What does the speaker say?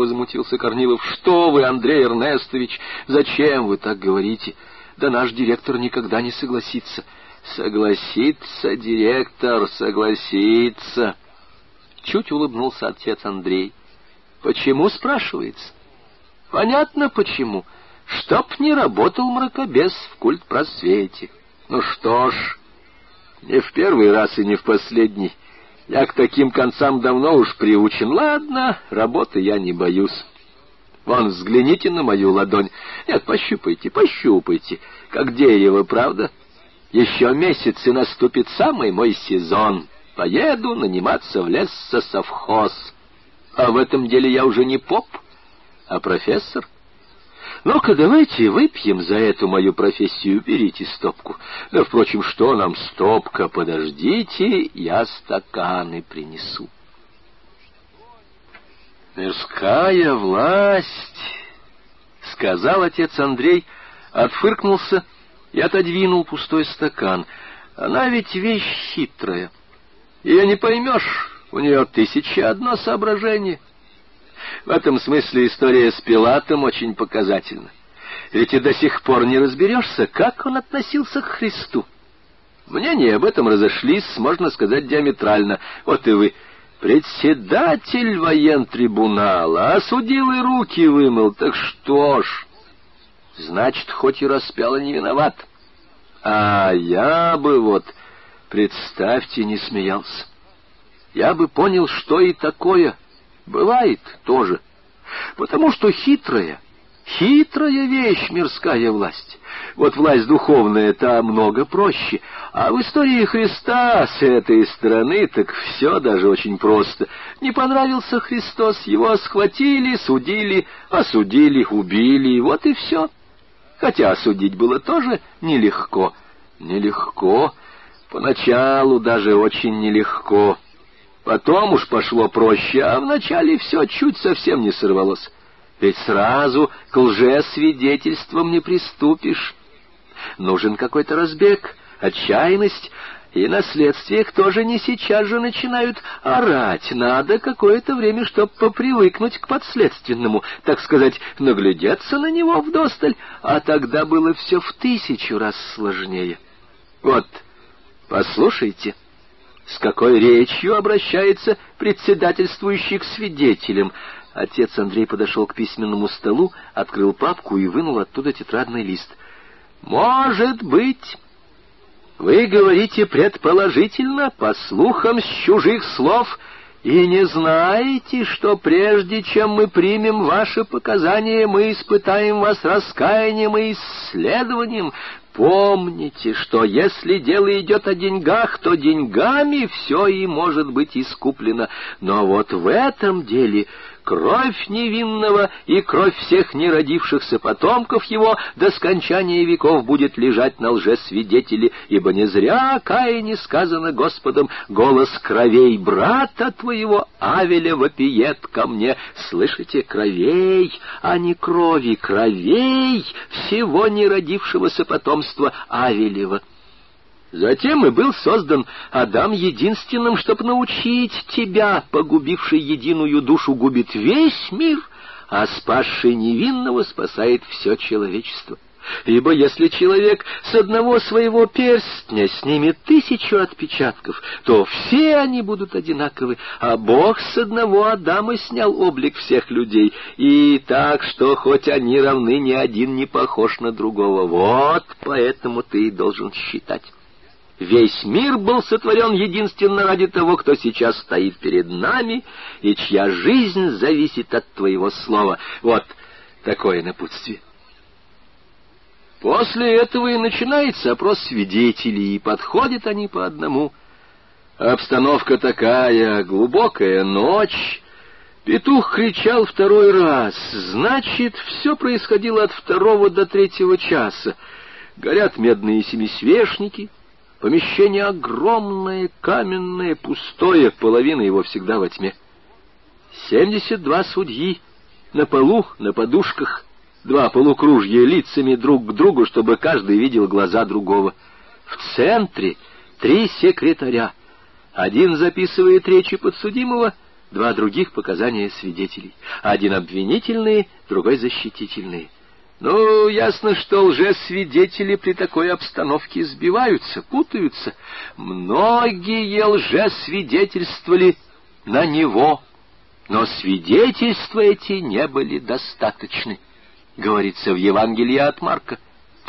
возмутился Корнилов. «Что вы, Андрей Эрнестович, зачем вы так говорите? Да наш директор никогда не согласится». «Согласится, директор, согласится!» Чуть улыбнулся отец Андрей. «Почему?» — спрашивается. «Понятно, почему. Чтоб не работал мракобес в культ просвете. Ну что ж, не в первый раз и не в последний. Я к таким концам давно уж приучен. Ладно, работы я не боюсь. Вон, взгляните на мою ладонь. Нет, пощупайте, пощупайте. Как дерево, правда?» Еще месяц и наступит самый мой сезон. Поеду наниматься в лес со совхоз. А в этом деле я уже не поп, а профессор. Ну-ка, давайте выпьем за эту мою профессию. Берите стопку. Да, впрочем, что нам стопка? Подождите, я стаканы принесу. «Мирская власть!» — сказал отец Андрей, отфыркнулся и отодвинул пустой стакан. Она ведь вещь хитрая. Ее не поймешь, у нее тысяча одно соображение. В этом смысле история с Пилатом очень показательна. Ведь и до сих пор не разберешься, как он относился к Христу. Мнения об этом разошлись, можно сказать, диаметрально. Вот и вы, председатель воентрибунала, осудил и руки вымыл, так что ж... Значит, хоть и распял, и не виноват. А я бы вот, представьте, не смеялся. Я бы понял, что и такое. Бывает тоже. Потому что хитрая, хитрая вещь мирская власть. Вот власть духовная, та много проще. А в истории Христа с этой стороны так все даже очень просто. Не понравился Христос, его схватили, судили, осудили, убили, вот и все. Хотя судить было тоже нелегко. Нелегко. Поначалу даже очень нелегко. Потом уж пошло проще, а вначале все чуть совсем не сорвалось. Ведь сразу к лжесвидетельствам не приступишь. Нужен какой-то разбег, отчаянность, и на следствиях тоже не сейчас же начинают орать. Надо какое-то время, чтобы попривыкнуть к подследственному, так сказать, наглядеться на него вдосталь, а тогда было все в тысячу раз сложнее. Вот, послушайте, с какой речью обращается председательствующий к свидетелям. Отец Андрей подошел к письменному столу, открыл папку и вынул оттуда тетрадный лист. «Может быть...» Вы говорите предположительно, по слухам с чужих слов, и не знаете, что прежде чем мы примем ваши показания, мы испытаем вас раскаянием и исследованием. Помните, что если дело идет о деньгах, то деньгами все и может быть искуплено. Но вот в этом деле кровь невинного и кровь всех неродившихся потомков его до скончания веков будет лежать на лжесвидетеле, ибо не зря Каине сказано Господом, голос кровей брата твоего Авеля вопиет ко мне. Слышите, кровей, а не крови, кровей всего неродившегося потомства Авелева. Затем и был создан Адам единственным, чтобы научить тебя, погубивший единую душу, губит весь мир, а спасший невинного спасает все человечество. Ибо если человек с одного своего перстня снимет тысячу отпечатков, то все они будут одинаковы, а Бог с одного Адама снял облик всех людей, и так, что хоть они равны, ни один не похож на другого. Вот поэтому ты и должен считать. Весь мир был сотворен единственно ради того, кто сейчас стоит перед нами, и чья жизнь зависит от твоего слова. Вот такое напутствие. После этого и начинается опрос свидетелей, и подходят они по одному. Обстановка такая, глубокая ночь. Петух кричал второй раз. Значит, все происходило от второго до третьего часа. Горят медные семисвешники — Помещение огромное, каменное, пустое, половина его всегда во тьме. Семьдесят два судьи на полу, на подушках, два полукружья лицами друг к другу, чтобы каждый видел глаза другого. В центре три секретаря. Один записывает речи подсудимого, два других показания свидетелей. Один обвинительные, другой защитительные. Ну, ясно, что лжесвидетели при такой обстановке сбиваются, путаются. Многие лжесвидетельствовали на него, но свидетельства эти не были достаточны, говорится в Евангелии от Марка.